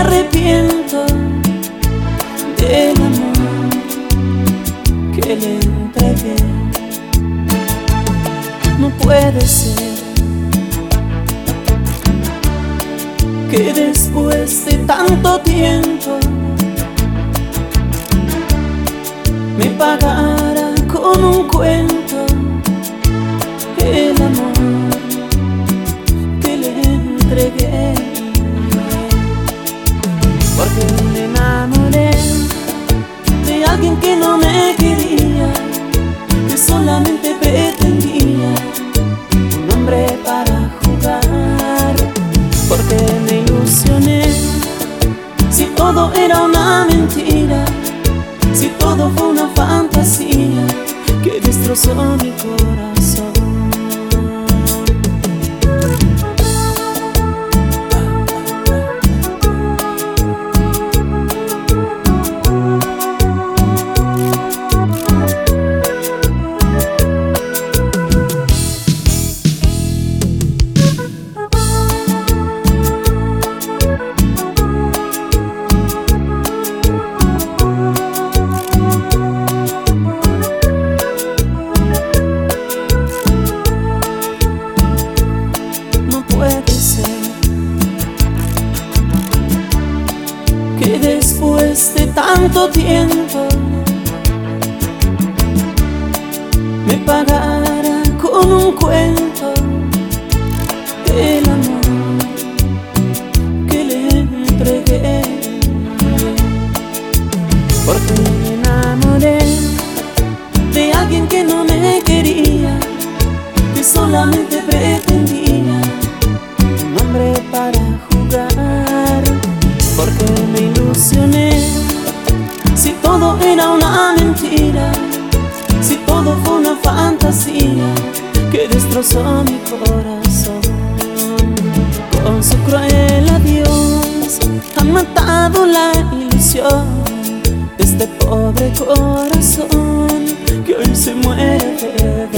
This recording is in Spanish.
arrepiento del amor que le entregué. No puede ser que después de tanto tiempo me pagara con un cuento Porque me enamoré de alguien que no me quería, que solamente pretendía un hombre para jugar. Porque me ilusioné si todo era una mentira si todo fue una fantasía que destrozó mi corazón. Tanto tiempo me pagara con un cuento que destrozó mi corazón. Con su cruel adiós han matado la ilusión de este pobre corazón que hoy se muere.